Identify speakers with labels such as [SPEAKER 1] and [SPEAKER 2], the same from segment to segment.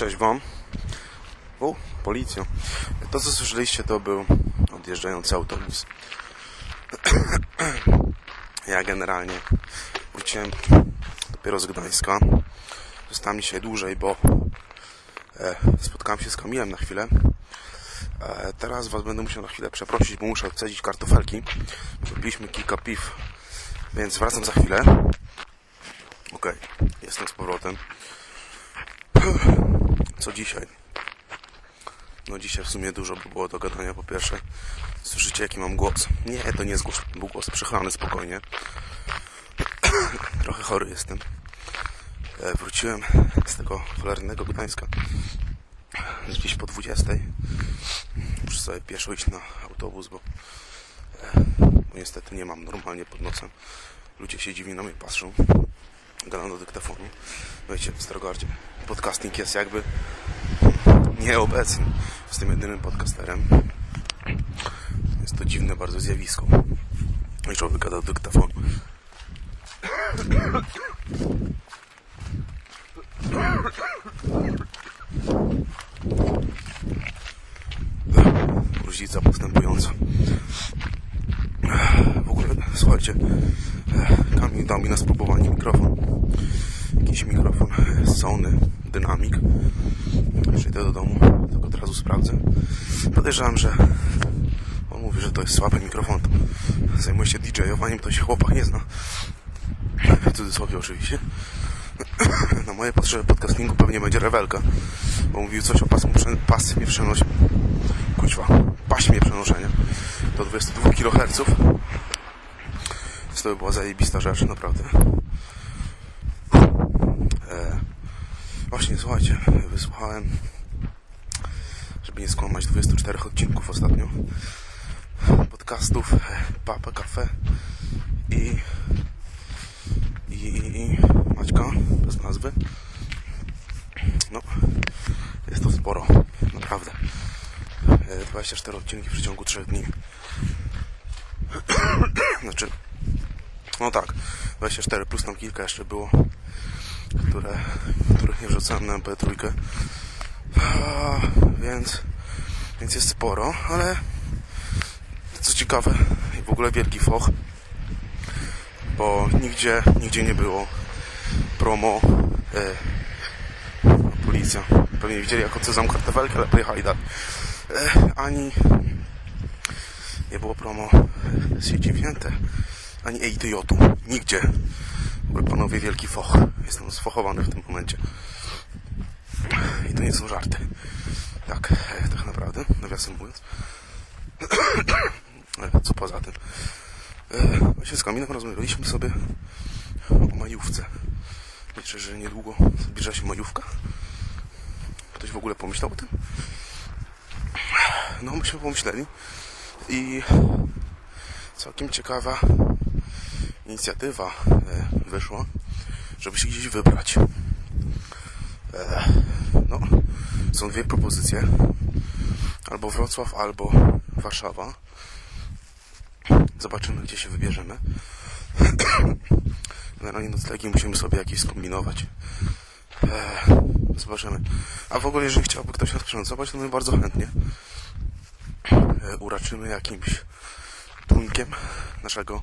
[SPEAKER 1] Cześć Wam. O, policja. To co słyszeliście to był odjeżdżający autobus. Ja generalnie wróciłem dopiero z Gdańska. Zostałem dzisiaj dłużej, bo e, spotkałem się z Kamilem na chwilę. E, teraz Was będę musiał na chwilę przeprosić, bo muszę odcedzić kartofelki. Wypiliśmy kilka piw, więc wracam za chwilę. Okej, jestem z powrotem. Co dzisiaj? No dzisiaj w sumie dużo by było do gadania. Po pierwsze, słyszycie jaki mam głos? Nie, to nie jest głos, był głos przechlany spokojnie. Trochę chory jestem. E, Wróciłem z tego cholernego Gdańska gdzieś po 20. Muszę sobie pieszo iść na autobus, bo, e, bo niestety nie mam normalnie pod nocem. Ludzie się dziwi na mnie patrzą. Gadam do dyktafonu. Wiecie, w Starogardzie podcasting jest jakby nieobecny. Jestem jedynym podcasterem. Jest to dziwne bardzo zjawisko. I człowiek gada do dyktafonu. Różnica postępująca. W ogóle, słuchajcie, Kamil dał mi na spróbowanie mikrofon. Jakiś mikrofon Sony Dynamic. Przyjdę do domu, tylko od razu sprawdzę. Podejrzewam, że on mówi, że to jest słaby mikrofon. Zajmuje się DJ-owaniem, to się chłopak nie zna. W cudzysłowie oczywiście. Na moje potrzeby podcastingu pewnie będzie rewelka, bo mówił coś o pasmie, pasmie przenoszenia. Kuźwa, paśmie przenoszenia do 22 kHz. To by była zajebista rzecz, naprawdę. E, właśnie, słuchajcie, wysłuchałem, żeby nie skłamać, 24 odcinków ostatnio podcastów e, Papa Cafe i, i, i, Maćka, bez nazwy. No, jest to sporo, naprawdę. E, 24 odcinki w przeciągu 3 dni. Znaczy, no tak, 24 plus tam kilka jeszcze było, które, których nie wrzucałem na MP3. A, więc, więc jest sporo, ale co ciekawe, w ogóle wielki foch, bo nigdzie, nigdzie nie było promo e, policja. Pewnie widzieli co zamknął kartewelkę, ale pojechali dalej. E, ani nie było promo z sieci Wiente, ani EITJ-u. Nigdzie. Bo panowie wielki foch. Jestem sfochowany w tym momencie. I to nie są żarty. Tak, e, tak naprawdę, nawiasem mówiąc. Co poza tym? Właśnie z Kamilem rozmawialiśmy sobie o majówce. Myślę, że niedługo zbliża się majówka. Ktoś w ogóle pomyślał o tym? No, myśmy pomyśleli. I całkiem ciekawa inicjatywa e, wyszła, żeby się gdzieś wybrać. E, no, są dwie propozycje. Albo Wrocław, albo Warszawa. Zobaczymy, gdzie się wybierzemy. Generalnie noclegi musimy sobie jakieś skombinować. E, zobaczymy. A w ogóle, jeżeli chciałby ktoś nas przenocować, to my bardzo chętnie uraczymy jakimś trunkiem naszego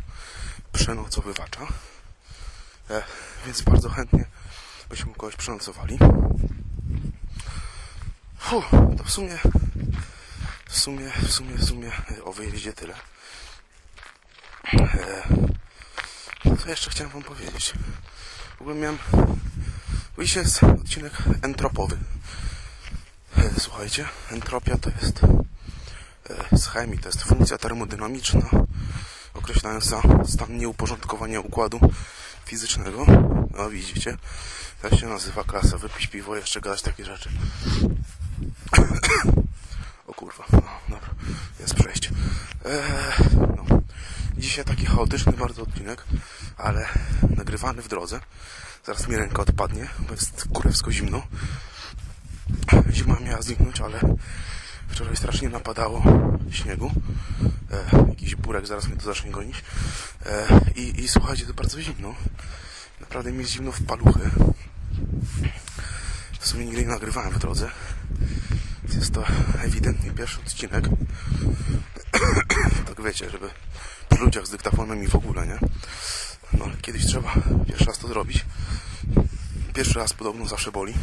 [SPEAKER 1] przenocowywacza. E, więc bardzo chętnie byśmy kogoś przenocowali. Fuh, to w sumie w sumie, w sumie, w sumie o wyjeździe tyle. E, co jeszcze chciałem wam powiedzieć? W ogóle miałem... Jest odcinek entropowy. E, słuchajcie, entropia to jest e, z chemii, to jest funkcja termodynamiczna określająca stan nieuporządkowania układu fizycznego. No widzicie, tak się nazywa klasa. Wypić piwo, jeszcze gadać takie rzeczy. O kurwa, no dobra, jest przejście. Eee, no. Dzisiaj taki chaotyczny bardzo odcinek, ale nagrywany w drodze. Zaraz mi ręka odpadnie, bo jest kurewsko zimno. Zima miała zniknąć, ale wczoraj strasznie napadało śniegu. E, jakiś burek zaraz mnie to zacznie gonić. E, i, I słuchajcie, to bardzo zimno. Naprawdę mi jest zimno w paluchy. W sumie nigdy nie nagrywałem w drodze. Jest to ewidentnie pierwszy odcinek. tak wiecie, żeby przy ludziach z dyktafonem i w ogóle, nie? No kiedyś trzeba pierwszy raz to zrobić. Pierwszy raz podobno zawsze boli.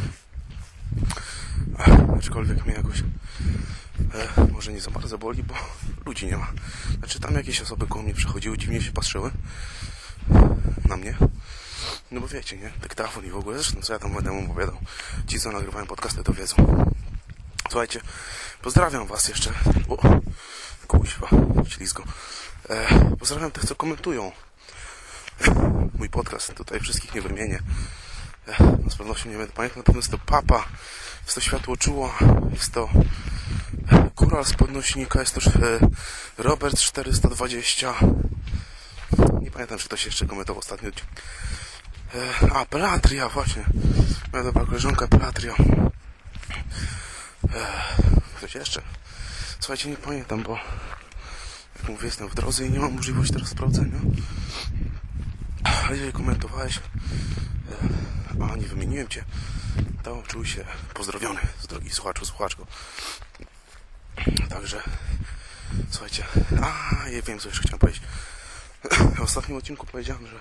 [SPEAKER 1] Aczkolwiek mnie jakoś e, może nie za bardzo boli, bo ludzi nie ma. Znaczy tam jakieś osoby koło mnie przechodziły, dziwnie się patrzyły na mnie. No bo wiecie, nie? Dyktafon i w ogóle. Zresztą co ja tam będę opowiadał. Ci, co nagrywają podcasty, to wiedzą. Słuchajcie, pozdrawiam was jeszcze. O, kuźwa, ślizgo. E, pozdrawiam tych, co komentują mój podcast. Tutaj wszystkich nie wymienię. E, no z pewnością nie będę pamiętał. Na pewno jest to Papa, jest to Światło Czuło, jest to Kural z podnośnika, jest to e, Robert 420. Nie pamiętam, czy ktoś jeszcze komentował ostatnio. E, a, Pelatria, właśnie. Moja dobra koleżanka Pelatria. E, ktoś jeszcze? Słuchajcie, nie pamiętam, bo jak mówię, jestem w drodze i nie mam możliwości teraz sprawdzenia. Jeżeli komentowałeś, a nie wymieniłem Cię, to czuł się pozdrowiony drogi słuchaczu, słuchaczko. Także, słuchajcie, a ja wiem, co jeszcze chciałem powiedzieć. W ostatnim odcinku powiedziałem, że,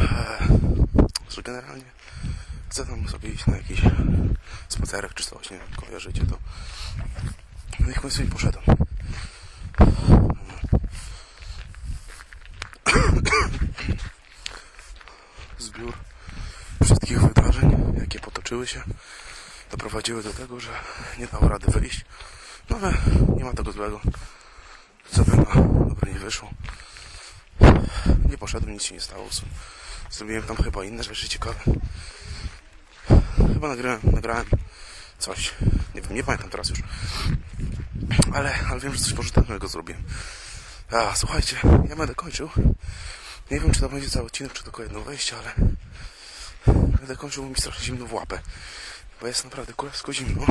[SPEAKER 1] e, że generalnie chcę tam sobie iść na jakiś spacerek czy coś, nie wiem, kojarzycie to. No i w końcu i poszedłem. Zbiór wszystkich wydarzeń, jakie potoczyły się, doprowadziły do tego, że nie dało rady wyjść. No ale nie ma tego złego. Co by na dobre nie wyszło. Nie poszedłem, nic się nie stało. Zrobiłem tam chyba inne rzeczy ciekawe. Chyba nagrałem, nagrałem coś. Nie wiem, nie pamiętam teraz już. Ale, ale wiem, że coś pożytecznego zrobiłem. A, słuchajcie, ja będę kończył. Nie wiem, czy to będzie cały odcinek, czy tylko jedno wejście, ale będę kończył, bo mi strasznie zimno w łapę. Bo jest naprawdę kurewsko zimno.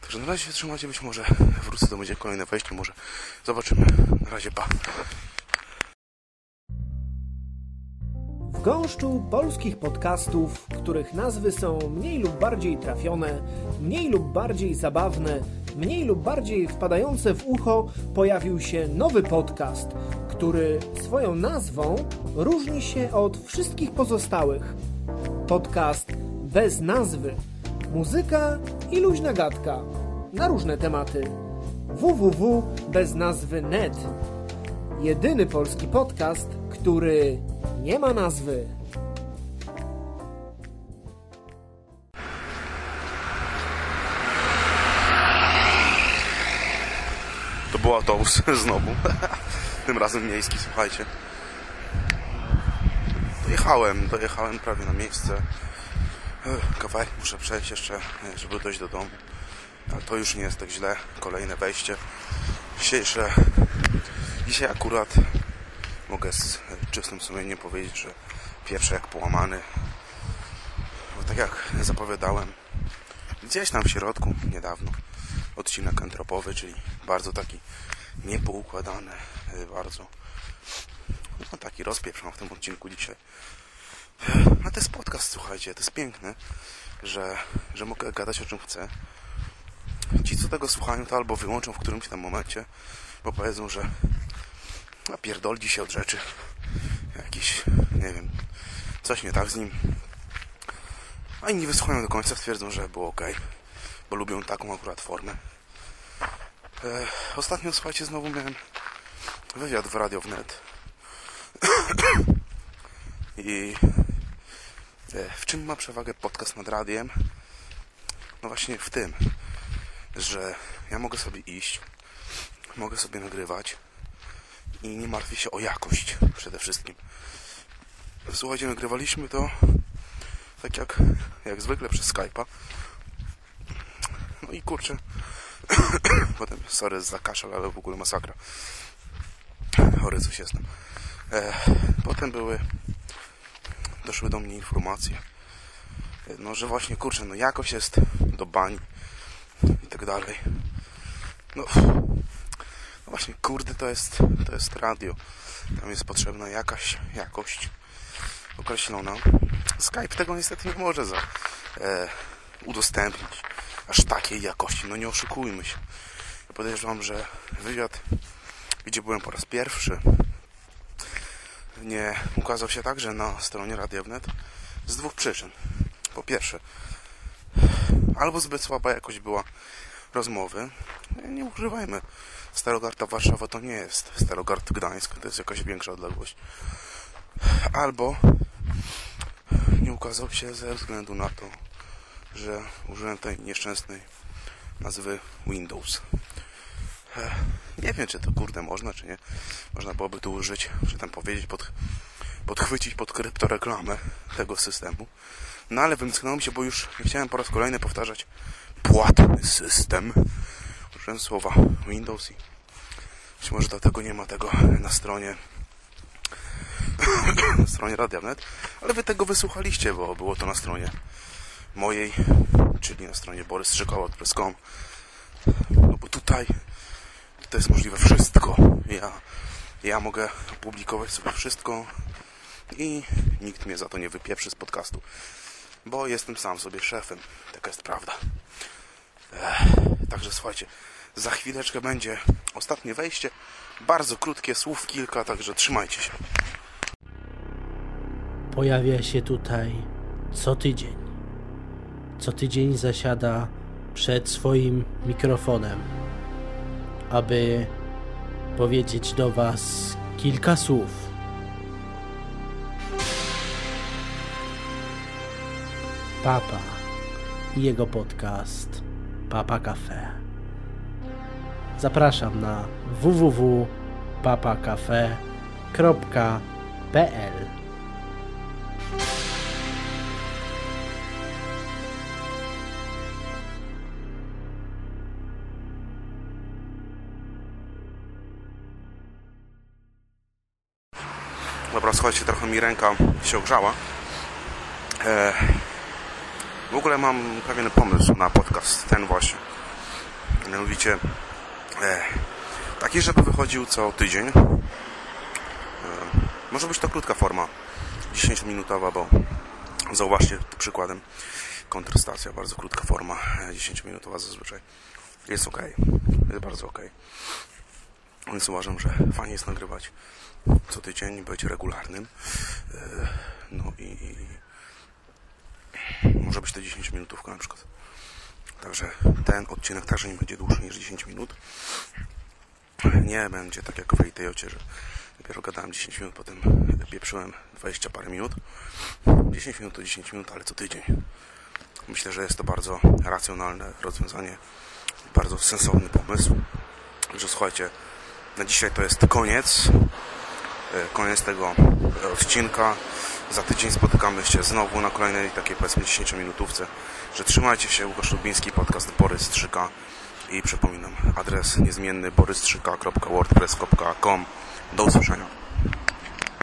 [SPEAKER 1] Także na razie się trzymacie, być może wrócę, to będzie kolejne wejście, może zobaczymy. Na razie, pa.
[SPEAKER 2] W gąszczu polskich podcastów, których nazwy są mniej lub bardziej trafione, mniej lub bardziej zabawne, mniej lub bardziej wpadające w ucho, pojawił się nowy podcast, który swoją nazwą różni się od wszystkich pozostałych. Podcast bez nazwy. Muzyka i luźna gadka na różne tematy. www bez. Jedyny polski podcast, który nie ma nazwy.
[SPEAKER 1] To był autobus znowu. Tym razem miejski, słuchajcie. Dojechałem, dojechałem prawie na miejsce. Kawałek muszę przejść jeszcze, żeby dojść do domu. Ale to już nie jest tak źle. Kolejne wejście. Dzisiejsze... Dzisiaj akurat mogę z czystym sumieniem powiedzieć, że pierwszy jak połamany. Bo tak jak zapowiadałem, gdzieś tam w środku niedawno odcinek antropowy, czyli bardzo taki niepoukładany, y, bardzo no taki rozpieprz mam w tym odcinku dzisiaj. A to jest podcast, słuchajcie, to jest piękne, że, że mogę gadać o czym chcę. Ci, co tego słuchają, to albo wyłączą w którymś tam momencie, bo powiedzą, że napierdolci się od rzeczy. Jakiś, nie wiem, coś nie tak z nim. A inni wysłuchają do końca, stwierdzą, że było ok, bo lubią taką akurat formę. E, ostatnio, słuchajcie, znowu miałem wywiad w Radio Wnet. I w czym ma przewagę podcast nad radiem? No właśnie w tym, że ja mogę sobie iść, mogę sobie nagrywać i nie martwię się o jakość przede wszystkim. Słuchajcie, nagrywaliśmy to tak jak, jak zwykle przez Skype'a. No i kurczę, potem, sorry za kaszel, ale w ogóle masakra. Chory coś jestem. E, potem były, doszły do mnie informacje, no że właśnie, kurczę, no jakość jest do bani i tak dalej. No, no właśnie, kurde, to jest, to jest radio. Tam jest potrzebna jakaś jakość określona. Skype tego niestety nie może za, e, udostępnić aż takiej jakości. No nie oszukujmy się. Ja podejrzewam, że wywiad, gdzie byłem po raz pierwszy, nie ukazał się także na stronie Radia Wnet z dwóch przyczyn. Po pierwsze, albo zbyt słaba jakość była rozmowy. Nie ukrywajmy, Starogarda Warszawa to nie jest Starogard Gdańsk, to jest jakaś większa odległość. Albo nie ukazał się ze względu na to, że użyłem tej nieszczęsnej nazwy Windows. Nie wiem, czy to kurde można, czy nie. Można byłoby tu użyć, czy tam powiedzieć, pod, podchwycić pod kryptoreklamę tego systemu. No ale wymknęło mi się, bo już nie chciałem po raz kolejny powtarzać płatny system. Użyłem słowa Windows i być może dlatego nie ma tego na stronie na stronie Radianet, ale wy tego wysłuchaliście, bo było to na stronie mojej, czyli na stronie borysstrzykołot.com no bo tutaj to jest możliwe wszystko. Ja, ja mogę publikować sobie wszystko i nikt mnie za to nie wypieprzy z podcastu, bo jestem sam sobie szefem. Taka jest prawda. Ech, także słuchajcie, za chwileczkę będzie ostatnie wejście. Bardzo krótkie, słów kilka, także trzymajcie się.
[SPEAKER 3] Pojawia się tutaj co tydzień. Co tydzień zasiada przed swoim mikrofonem, aby powiedzieć do Was kilka słów. Papa i jego podcast Papa Cafe. Zapraszam na www.papacafe.pl
[SPEAKER 1] Dobra, słuchajcie, trochę mi ręka się ogrzała. E, w ogóle mam pewien pomysł na podcast, ten właśnie. Mianowicie e, taki, żeby wychodził co tydzień. E, może być to krótka forma, 10-minutowa, bo zauważcie przykładem kontrastacja, bardzo krótka forma, 10-minutowa zazwyczaj. Jest ok, jest bardzo ok. Więc uważam, że fajnie jest nagrywać co tydzień, być regularnym. E, no i, i może być to 10 minutówka na przykład. Także ten odcinek także nie będzie dłuższy niż 10 minut. Nie będzie tak jak w Rejtejocie, że dopiero gadałem 10 minut, potem pieprzyłem 20 parę minut. 10 minut to 10 minut, ale co tydzień. Myślę, że jest to bardzo racjonalne rozwiązanie, bardzo sensowny pomysł. Także słuchajcie, na dzisiaj to jest koniec. E, koniec tego odcinka. Za tydzień spotykamy się znowu na kolejnej takiej powiedzmy 10 minutówce. Że trzymajcie się, Łukasz Lubiński, podcast Borys Strzyka i przypominam, adres niezmienny borystrzyka.wordpress.com. Do usłyszenia.